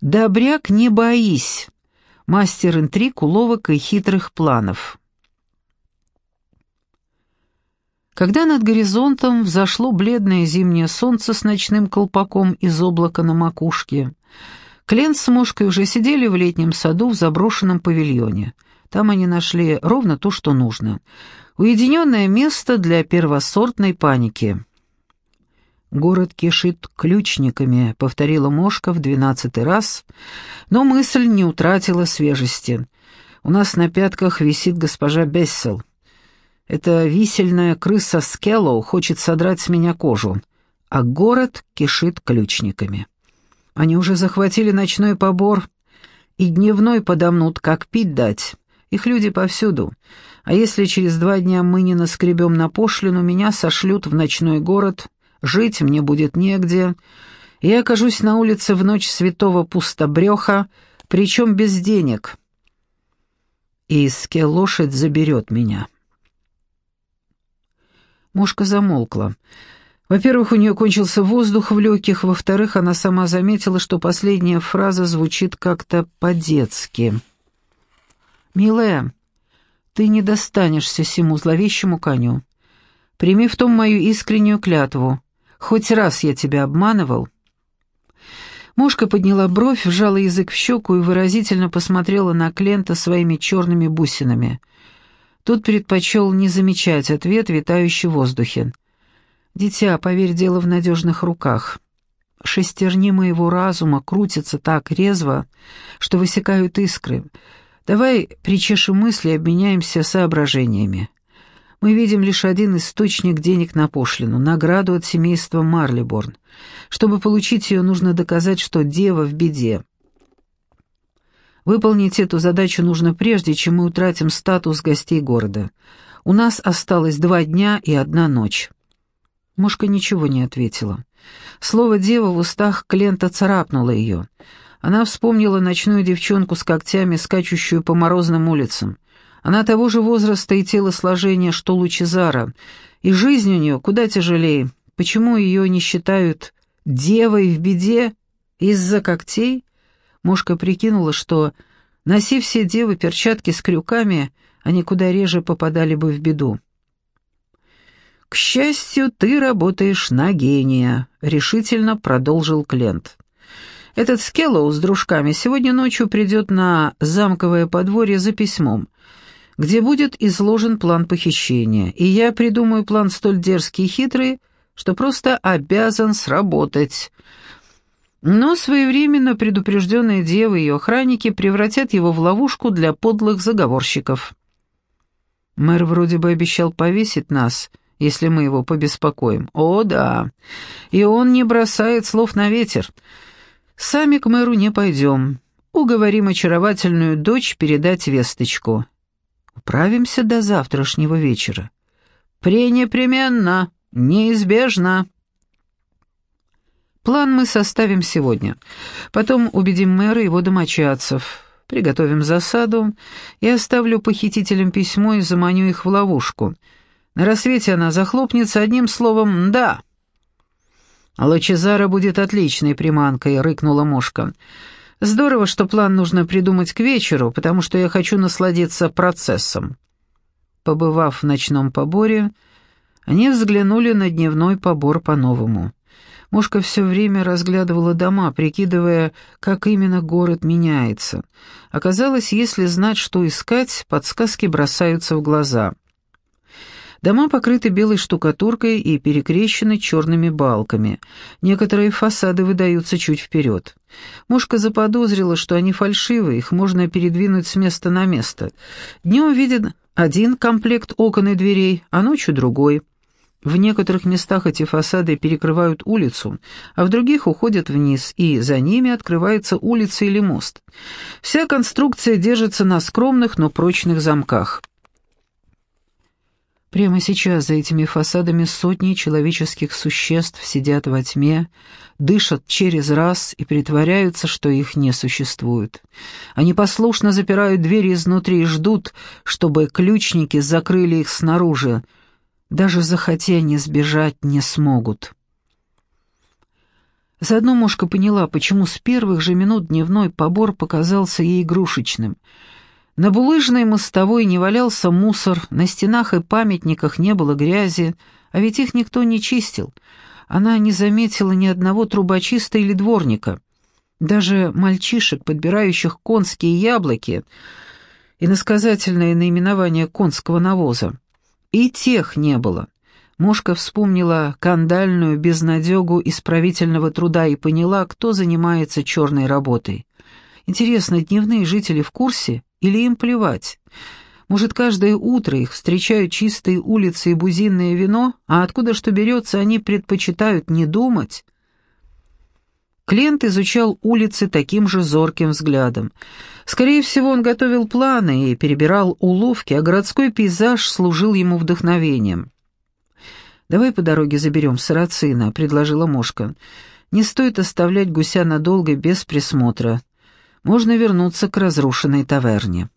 Добряк, не боись. Мастер интриг, уловок и хитрых планов. Когда над горизонтом взошло бледное зимнее солнце с ночным колпаком из облака на макушке, Клен с Мошкой уже сидели в летнем саду в заброшенном павильоне. Там они нашли ровно то, что нужно. Уединенное место для первосортной паники. «Город кишит ключниками», — повторила Мошка в двенадцатый раз, но мысль не утратила свежести. «У нас на пятках висит госпожа Бессел. Эта висельная крыса Скеллоу хочет содрать с меня кожу, а город кишит ключниками. Они уже захватили ночной побор и дневной подомнут, как пить дать. Их люди повсюду. А если через два дня мы не наскребем на пошлину, меня сошлют в ночной город, жить мне будет негде, я окажусь на улице в ночь святого пустобреха, причем без денег. И Иске лошадь заберет меня». Мушка замолкла. Во-первых, у нее кончился воздух в легких, во-вторых, она сама заметила, что последняя фраза звучит как-то по-детски. «Милая, ты не достанешься сему зловещему коню. Прими в том мою искреннюю клятву. Хоть раз я тебя обманывал». Мушка подняла бровь, вжала язык в щеку и выразительно посмотрела на Клента своими черными бусинами — Тот предпочел не замечать ответ, витающий в воздухе. «Дитя, поверь, дело в надежных руках. Шестерни моего разума крутятся так резво, что высекают искры. Давай причешем мысли и обменяемся соображениями. Мы видим лишь один источник денег на пошлину, награду от семейства Марлиборн. Чтобы получить ее, нужно доказать, что дева в беде. Выполнить эту задачу нужно прежде, чем мы утратим статус гостей города. У нас осталось два дня и одна ночь». Мушка ничего не ответила. Слово «дева» в устах Клента царапнуло ее. Она вспомнила ночную девчонку с когтями, скачущую по морозным улицам. Она того же возраста и телосложения, что Лучезара, и жизнь у нее куда тяжелее. Почему ее не считают девой в беде? Из-за когтей? Мушка прикинула, что, носи все девы перчатки с крюками, они куда реже попадали бы в беду. «К счастью, ты работаешь на гения», — решительно продолжил Клент. «Этот Скеллоу с дружками сегодня ночью придет на замковое подворье за письмом, где будет изложен план похищения, и я придумаю план столь дерзкий и хитрый, что просто обязан сработать. Но своевременно предупрежденные девы и ее охранники превратят его в ловушку для подлых заговорщиков. Мэр вроде бы обещал повесить нас, если мы его побеспокоим. О, да. И он не бросает слов на ветер. Сами к мэру не пойдем. Уговорим очаровательную дочь передать весточку. Управимся до завтрашнего вечера. Пренепременно, неизбежно. План мы составим сегодня. Потом убедим мэра и его домочадцев. Приготовим засаду. Я оставлю похитителям письмо и заманю их в ловушку. На рассвете она захлопнется одним словом «да». «Лачезара будет отличной приманкой», — рыкнула мушка. «Здорово, что план нужно придумать к вечеру, потому что я хочу насладиться процессом». Побывав в ночном поборе, они взглянули на дневной побор по-новому. Мушка все время разглядывала дома, прикидывая, как именно город меняется. Оказалось, если знать, что искать, подсказки бросаются в глаза. Дома покрыты белой штукатуркой и перекрещены черными балками. Некоторые фасады выдаются чуть вперед. Мушка заподозрила, что они фальшивые, их можно передвинуть с места на место. Днем виден один комплект окон и дверей, а ночью другой — в некоторых местах эти фасады перекрывают улицу, а в других уходят вниз, и за ними открывается улица или мост. Вся конструкция держится на скромных, но прочных замках. Прямо сейчас за этими фасадами сотни человеческих существ сидят во тьме, дышат через раз и притворяются, что их не существует. Они послушно запирают двери изнутри и ждут, чтобы ключники закрыли их снаружи, даже захотя не сбежать не смогут. Заодно Мошка поняла, почему с первых же минут дневной побор показался ей игрушечным. На булыжной мостовой не валялся мусор, на стенах и памятниках не было грязи, а ведь их никто не чистил. Она не заметила ни одного трубочиста или дворника. Даже мальчишек, подбирающих конские яблоки, и насказательное наименование конского навоза. И тех не было. Мошка вспомнила кандальную безнадегу исправительного труда и поняла, кто занимается черной работой. Интересно, дневные жители в курсе или им плевать? Может, каждое утро их встречают чистые улицы и бузинное вино, а откуда что берется, они предпочитают не думать? Клиент изучал улицы таким же зорким взглядом. Скорее всего, он готовил планы и перебирал уловки, а городской пейзаж служил ему вдохновением. «Давай по дороге заберем сарацина», — предложила Мошка. «Не стоит оставлять гуся надолго без присмотра. Можно вернуться к разрушенной таверне».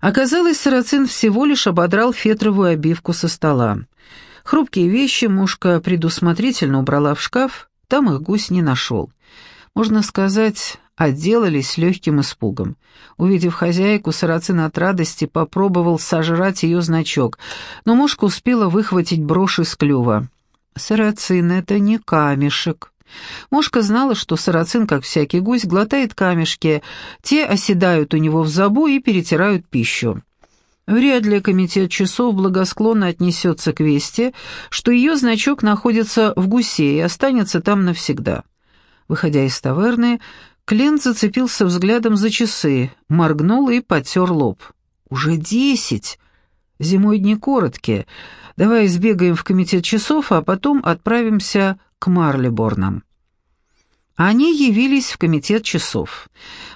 Оказалось, сарацин всего лишь ободрал фетровую обивку со стола. Хрупкие вещи Мушка предусмотрительно убрала в шкаф, там их гусь не нашел. Можно сказать, отделались легким испугом. Увидев хозяйку, сарацин от радости попробовал сожрать ее значок, но мушка успела выхватить брошь из клюва. «Сарацин — это не камешек». Мушка знала, что сарацин, как всякий гусь, глотает камешки, те оседают у него в забу и перетирают пищу. Вряд ли комитет часов благосклонно отнесется к вести, что ее значок находится в гусе и останется там навсегда. Выходя из таверны, Клент зацепился взглядом за часы, моргнул и потер лоб. «Уже десять! Зимой дни короткие. Давай сбегаем в комитет часов, а потом отправимся к Марлиборнам». Они явились в комитет часов.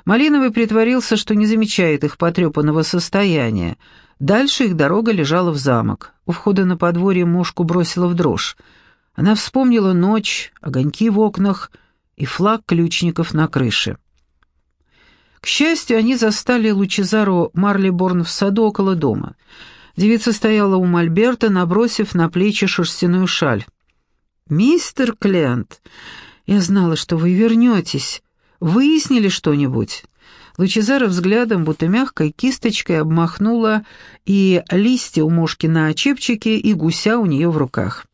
Малиновый притворился, что не замечает их потрепанного состояния. Дальше их дорога лежала в замок. У входа на подворье мушку бросила в дрожь. Она вспомнила ночь, огоньки в окнах — и флаг ключников на крыше. К счастью, они застали Лучезару Марлиборн в саду около дома. Девица стояла у Мольберта, набросив на плечи шерстяную шаль. «Мистер Клент, я знала, что вы вернетесь. Выяснили что-нибудь?» Лучезара взглядом, будто мягкой кисточкой, обмахнула и листья у мушки на чепчике, и гуся у нее в руках.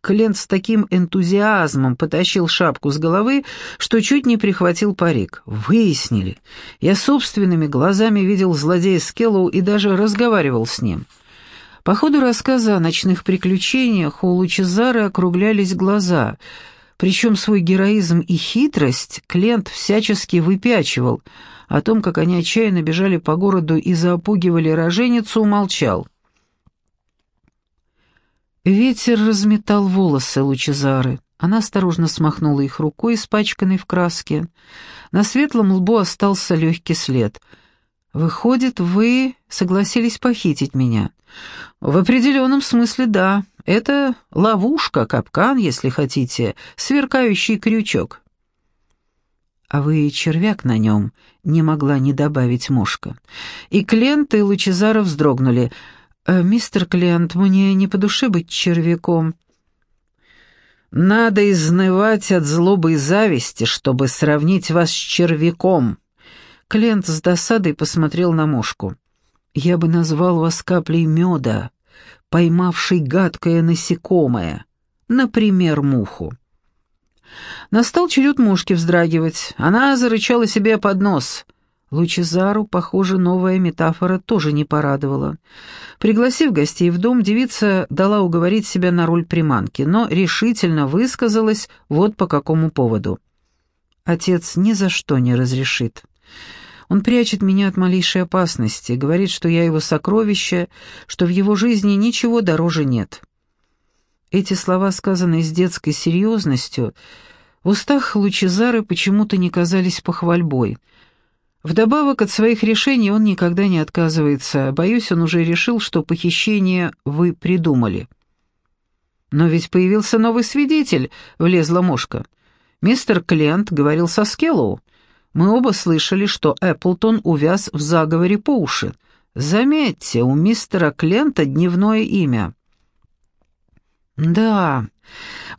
Клент с таким энтузиазмом потащил шапку с головы, что чуть не прихватил парик. Выяснили. Я собственными глазами видел злодея Скеллоу и даже разговаривал с ним. По ходу рассказа о ночных приключениях у Лучезары округлялись глаза, причем свой героизм и хитрость Клент всячески выпячивал. О том, как они отчаянно бежали по городу и запугивали роженицу, умолчал. Ветер разметал волосы Лучезары. Она осторожно смахнула их рукой, испачканной в краске. На светлом лбу остался легкий след. «Выходит, вы согласились похитить меня?» «В определенном смысле, да. Это ловушка, капкан, если хотите, сверкающий крючок». «А вы червяк на нем», — не могла не добавить мушка. И Клент и Лучезара вздрогнули — Э, «Мистер Клиент, мне не по душе быть червяком». «Надо изнывать от злобы и зависти, чтобы сравнить вас с червяком». Клиент с досадой посмотрел на мушку. «Я бы назвал вас каплей меда, поймавшей гадкое насекомое, например, муху». Настал черед мушки вздрагивать. Она зарычала себе под нос. Лучезару, похоже, новая метафора тоже не порадовала. Пригласив гостей в дом, девица дала уговорить себя на роль приманки, но решительно высказалась вот по какому поводу. «Отец ни за что не разрешит. Он прячет меня от малейшей опасности, говорит, что я его сокровище, что в его жизни ничего дороже нет». Эти слова, сказанные с детской серьезностью, в устах Лучезары почему-то не казались похвальбой — Вдобавок от своих решений он никогда не отказывается. Боюсь, он уже решил, что похищение вы придумали. «Но ведь появился новый свидетель», — влезла мошка. «Мистер Клент говорил со Скеллоу. Мы оба слышали, что Эпплтон увяз в заговоре по уши. Заметьте, у мистера Клента дневное имя». Да,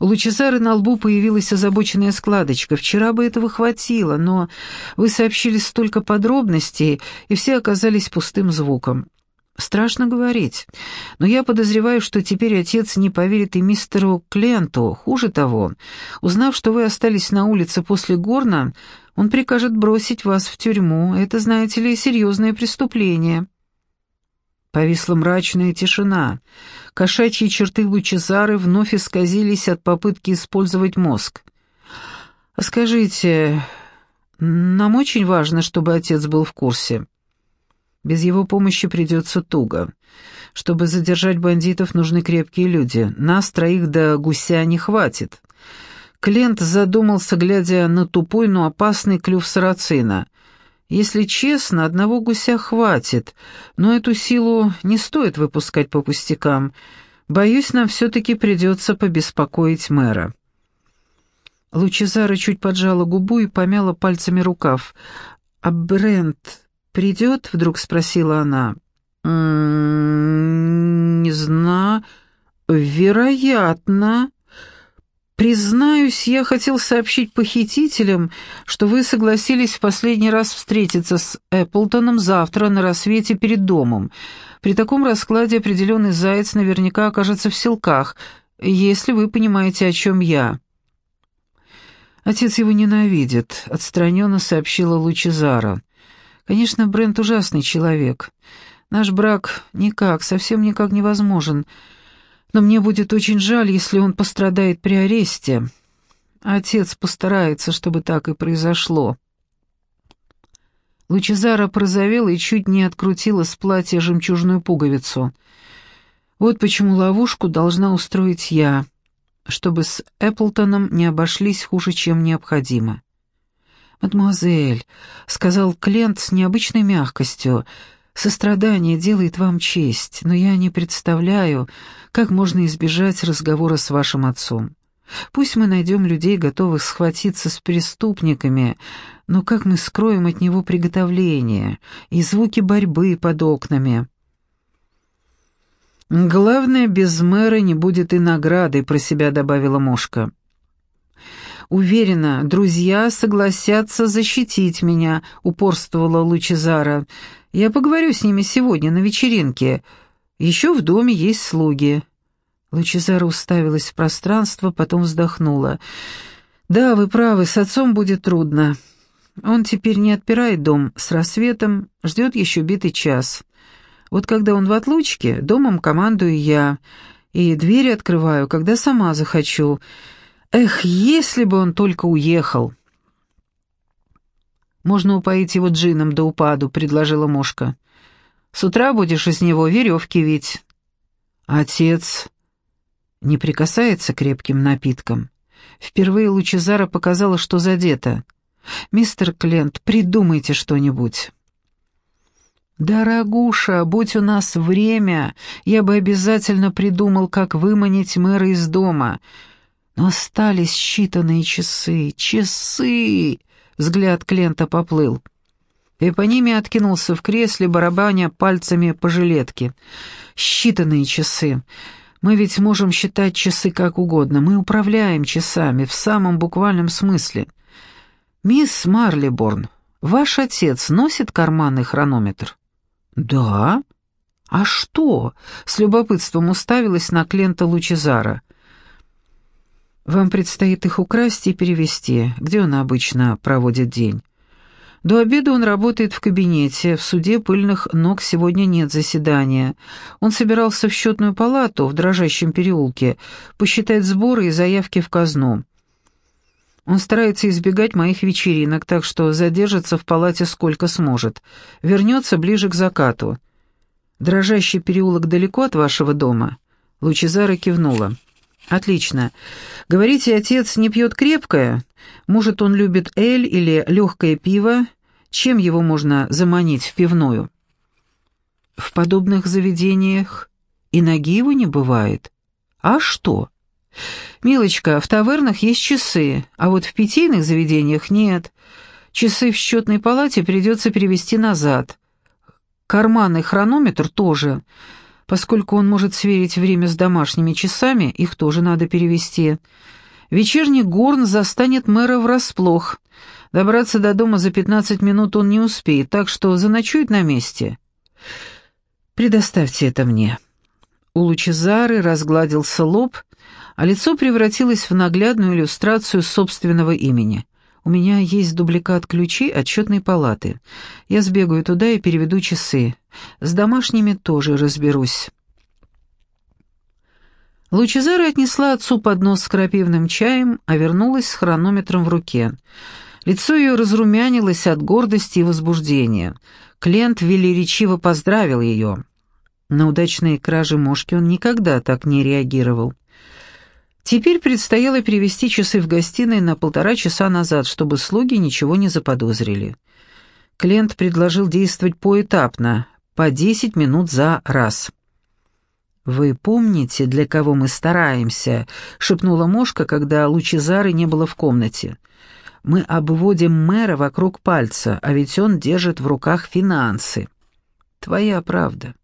у Лучезары на лбу появилась озабоченная складочка. Вчера бы этого хватило, но вы сообщили столько подробностей, и все оказались пустым звуком. Страшно говорить, но я подозреваю, что теперь отец не поверит и мистеру Кленту. Хуже того, узнав, что вы остались на улице после горна, он прикажет бросить вас в тюрьму. Это, знаете ли, серьезное преступление». Повисла мрачная тишина. Кошачьи черты Лучезары вновь исказились от попытки использовать мозг. «А «Скажите, нам очень важно, чтобы отец был в курсе. Без его помощи придется туго. Чтобы задержать бандитов, нужны крепкие люди. Нас троих до гуся не хватит». Клент задумался, глядя на тупой, но опасный клюв сарацина — если честно, одного гуся хватит, но эту силу не стоит выпускать по пустякам. Боюсь, нам все-таки придется побеспокоить мэра». Лучезара чуть поджала губу и помяла пальцами рукав. «А Брент придет?» — вдруг спросила она. «М «М-м, -м, «Не знаю. Вероятно». «Признаюсь, я хотел сообщить похитителям, что вы согласились в последний раз встретиться с Эпплтоном завтра на рассвете перед домом. При таком раскладе определенный заяц наверняка окажется в селках, если вы понимаете, о чем я». «Отец его ненавидит», — отстраненно сообщила Лучезара. «Конечно, Брент ужасный человек. Наш брак никак, совсем никак невозможен» но мне будет очень жаль, если он пострадает при аресте. Отец постарается, чтобы так и произошло». Лучезара прозовела и чуть не открутила с платья жемчужную пуговицу. «Вот почему ловушку должна устроить я, чтобы с Эпплтоном не обошлись хуже, чем необходимо». «Мадемуазель», — сказал Клент с необычной мягкостью, — Сострадание делает вам честь, но я не представляю, как можно избежать разговора с вашим отцом. Пусть мы найдем людей, готовых схватиться с преступниками, но как мы скроем от него приготовление и звуки борьбы под окнами? «Главное, без мэра не будет и награды», — про себя добавила Мошка. «Уверена, друзья согласятся защитить меня», — упорствовала Лучезара. Я поговорю с ними сегодня на вечеринке. Еще в доме есть слуги». Лучезара уставилась в пространство, потом вздохнула. «Да, вы правы, с отцом будет трудно. Он теперь не отпирает дом с рассветом, ждет еще битый час. Вот когда он в отлучке, домом командую я, и двери открываю, когда сама захочу. Эх, если бы он только уехал!» «Можно упоить его джином до упаду», — предложила Мошка. «С утра будешь из него веревки вить». Отец не прикасается к крепким напиткам. Впервые Лучезара показала, что задета. «Мистер Клент, придумайте что-нибудь». «Дорогуша, будь у нас время, я бы обязательно придумал, как выманить мэра из дома. Но остались считанные часы, часы!» Взгляд Клента поплыл. И по ними откинулся в кресле, барабаня пальцами по жилетке. «Считанные часы. Мы ведь можем считать часы как угодно. Мы управляем часами в самом буквальном смысле. Мисс Марлиборн, ваш отец носит карманный хронометр?» «Да». «А что?» — с любопытством уставилась на Клента Лучезара. Вам предстоит их украсть и перевести. Где он обычно проводит день? До обеда он работает в кабинете, в суде пыльных ног сегодня нет заседания. Он собирался в счетную палату в дрожащем переулке, посчитать сборы и заявки в казну. Он старается избегать моих вечеринок, так что задержится в палате сколько сможет. Вернется ближе к закату. Дрожащий переулок далеко от вашего дома?» Лучезара кивнула. «Отлично. Говорите, отец не пьет крепкое? Может, он любит эль или легкое пиво? Чем его можно заманить в пивную?» «В подобных заведениях и ноги его не бывает. А что?» «Милочка, в тавернах есть часы, а вот в питейных заведениях нет. Часы в счетной палате придется перевести назад. Карманный хронометр тоже». Поскольку он может сверить время с домашними часами, их тоже надо перевести. Вечерний горн застанет мэра врасплох. Добраться до дома за 15 минут он не успеет, так что заночует на месте. Предоставьте это мне». У Лучезары разгладился лоб, а лицо превратилось в наглядную иллюстрацию собственного имени. «У меня есть дубликат ключей отчетной палаты. Я сбегаю туда и переведу часы. С домашними тоже разберусь». Лучезара отнесла отцу поднос с крапивным чаем, а вернулась с хронометром в руке. Лицо ее разрумянилось от гордости и возбуждения. Клиент велеречиво поздравил ее. На удачные кражи мошки он никогда так не реагировал. Теперь предстояло перевести часы в гостиной на полтора часа назад, чтобы слуги ничего не заподозрили. Клиент предложил действовать поэтапно, по 10 минут за раз. «Вы помните, для кого мы стараемся?» — шепнула Мошка, когда Лучезары не было в комнате. «Мы обводим мэра вокруг пальца, а ведь он держит в руках финансы». «Твоя правда.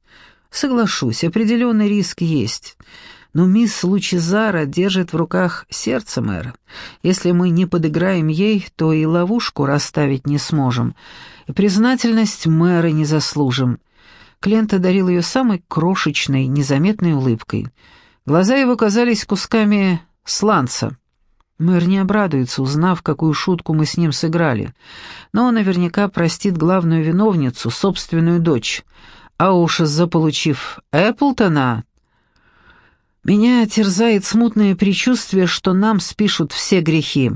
Соглашусь, определенный риск есть. Но мисс Лучезара держит в руках сердце мэра. Если мы не подыграем ей, то и ловушку расставить не сможем. И признательность мэра не заслужим. Клиент одарил ее самой крошечной, незаметной улыбкой. Глаза его казались кусками сланца. Мэр не обрадуется, узнав, какую шутку мы с ним сыграли. Но он наверняка простит главную виновницу, собственную дочь — а уж заполучив Эпплтона... Меня терзает смутное предчувствие, что нам спишут все грехи.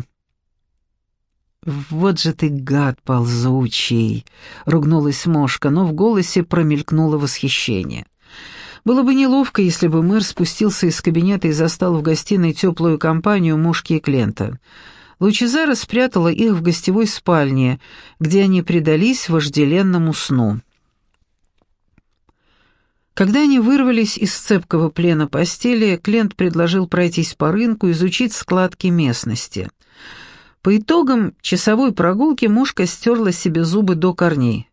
«Вот же ты гад ползучий!» — ругнулась Мошка, но в голосе промелькнуло восхищение. Было бы неловко, если бы мэр спустился из кабинета и застал в гостиной теплую компанию Мушки и Клента. Лучезара спрятала их в гостевой спальне, где они предались вожделенному сну. Когда они вырвались из цепкого плена постели, Клент предложил пройтись по рынку, изучить складки местности. По итогам часовой прогулки мушка стерла себе зубы до корней.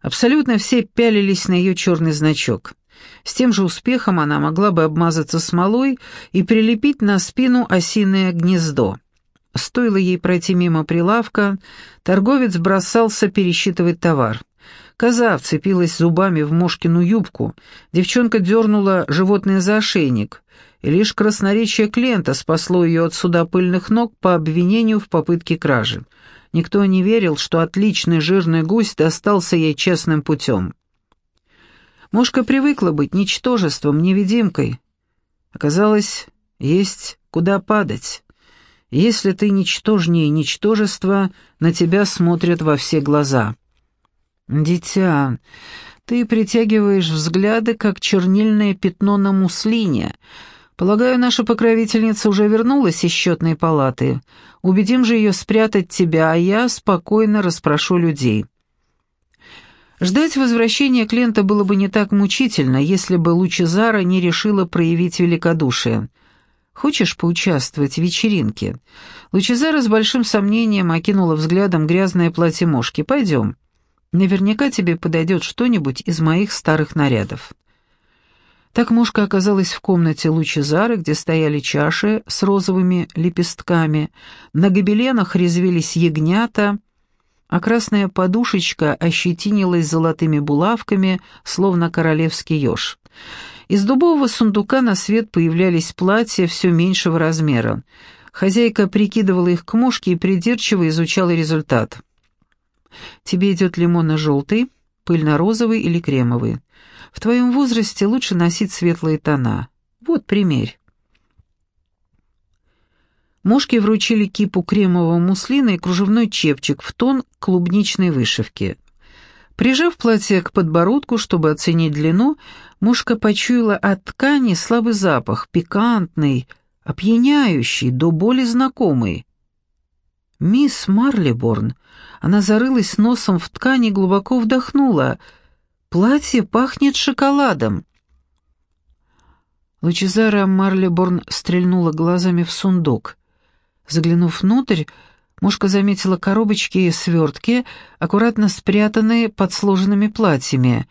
Абсолютно все пялились на ее черный значок. С тем же успехом она могла бы обмазаться смолой и прилепить на спину осиное гнездо. Стоило ей пройти мимо прилавка, торговец бросался пересчитывать товар — Коза вцепилась зубами в Мошкину юбку, девчонка дернула животное за ошейник, и лишь красноречие Клента спасло ее от суда пыльных ног по обвинению в попытке кражи. Никто не верил, что отличный жирный гусь достался ей честным путем. Мошка привыкла быть ничтожеством, невидимкой. Оказалось, есть куда падать. Если ты ничтожнее ничтожества, на тебя смотрят во все глаза. «Дитя, ты притягиваешь взгляды, как чернильное пятно на муслине. Полагаю, наша покровительница уже вернулась из счетной палаты. Убедим же ее спрятать тебя, а я спокойно расспрошу людей». Ждать возвращения клиента было бы не так мучительно, если бы Лучезара не решила проявить великодушие. «Хочешь поучаствовать в вечеринке?» Лучезара с большим сомнением окинула взглядом грязное платье мошки. «Пойдем». Наверняка тебе подойдет что-нибудь из моих старых нарядов». Так мушка оказалась в комнате Лучезары, где стояли чаши с розовыми лепестками, на гобеленах резвились ягнята, а красная подушечка ощетинилась золотыми булавками, словно королевский еж. Из дубового сундука на свет появлялись платья все меньшего размера. Хозяйка прикидывала их к мушке и придирчиво изучала результат — Тебе идет лимонно-желтый, пыльно-розовый или кремовый. В твоем возрасте лучше носить светлые тона. Вот примерь. Мошке вручили кипу кремового муслина и кружевной чепчик в тон клубничной вышивки. Прижав платье к подбородку, чтобы оценить длину, мушка почуяла от ткани слабый запах, пикантный, опьяняющий, до боли знакомый. «Мисс Марлиборн!» Она зарылась носом в ткани и глубоко вдохнула. «Платье пахнет шоколадом!» Лучезара Марлиборн стрельнула глазами в сундук. Заглянув внутрь, мушка заметила коробочки и свертки, аккуратно спрятанные под сложенными платьями.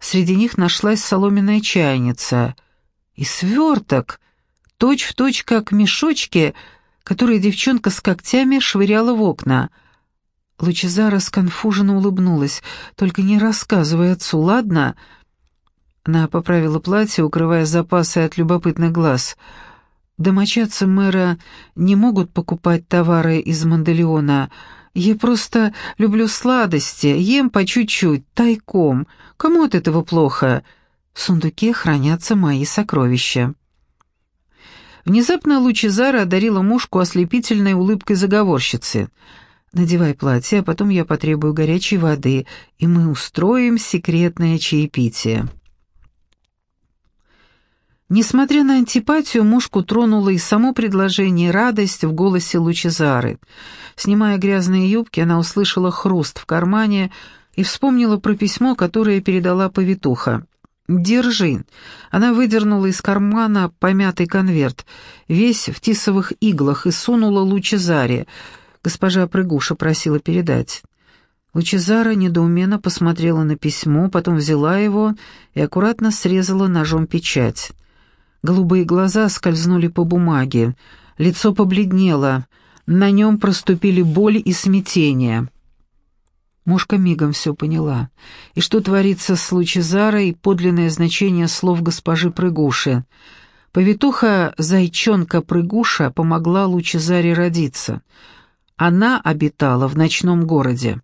Среди них нашлась соломенная чайница и сверток, точь-в-точь точь как мешочки, которые девчонка с когтями швыряла в окна. Лучезара сконфуженно улыбнулась. «Только не рассказывай отцу, ладно?» Она поправила платье, укрывая запасы от любопытных глаз. «Домочадцы мэра не могут покупать товары из Манделеона. Я просто люблю сладости, ем по чуть-чуть, тайком. Кому от этого плохо? В сундуке хранятся мои сокровища». Внезапно Лучезара одарила мушку ослепительной улыбкой заговорщицы. «Надевай платье, а потом я потребую горячей воды, и мы устроим секретное чаепитие». Несмотря на антипатию, мушку тронуло и само предложение, радость в голосе Лучезары. Снимая грязные юбки, она услышала хруст в кармане и вспомнила про письмо, которое передала повитуха. «Держи». Она выдернула из кармана помятый конверт, весь в тисовых иглах, и сунула Лучезаре. Госпожа Прыгуша просила передать. Лучезара недоуменно посмотрела на письмо, потом взяла его и аккуратно срезала ножом печать. Голубые глаза скользнули по бумаге, лицо побледнело, на нем проступили боль и смятение. Мушка мигом все поняла. И что творится с Лучезарой, подлинное значение слов госпожи Прыгуши. Повитуха Зайчонка Прыгуша помогла Лучезаре родиться. Она обитала в ночном городе.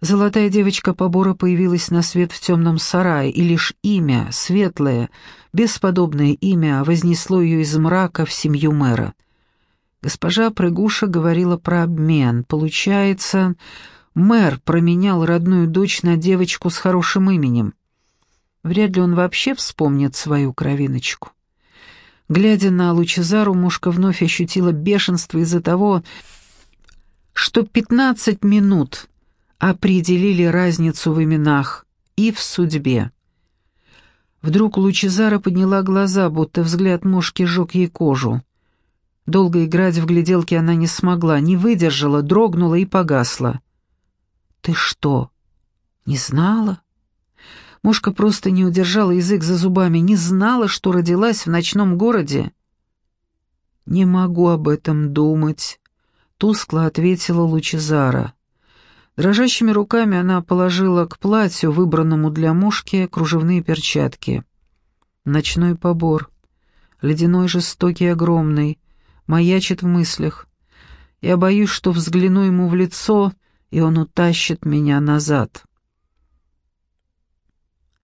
Золотая девочка побора появилась на свет в темном сарае, и лишь имя, светлое, бесподобное имя, вознесло ее из мрака в семью мэра. Госпожа Прыгуша говорила про обмен. Получается, Мэр променял родную дочь на девочку с хорошим именем. Вряд ли он вообще вспомнит свою кровиночку. Глядя на Лучезару, мушка вновь ощутила бешенство из-за того, что пятнадцать минут определили разницу в именах и в судьбе. Вдруг Лучезара подняла глаза, будто взгляд мушки жег ей кожу. Долго играть в гляделки она не смогла, не выдержала, дрогнула и погасла. «Ты что, не знала?» Мушка просто не удержала язык за зубами, не знала, что родилась в ночном городе. «Не могу об этом думать», — тускло ответила Лучезара. Дрожащими руками она положила к платью, выбранному для мушки, кружевные перчатки. Ночной побор, ледяной жестокий огромный, маячит в мыслях. Я боюсь, что взгляну ему в лицо, и он утащит меня назад.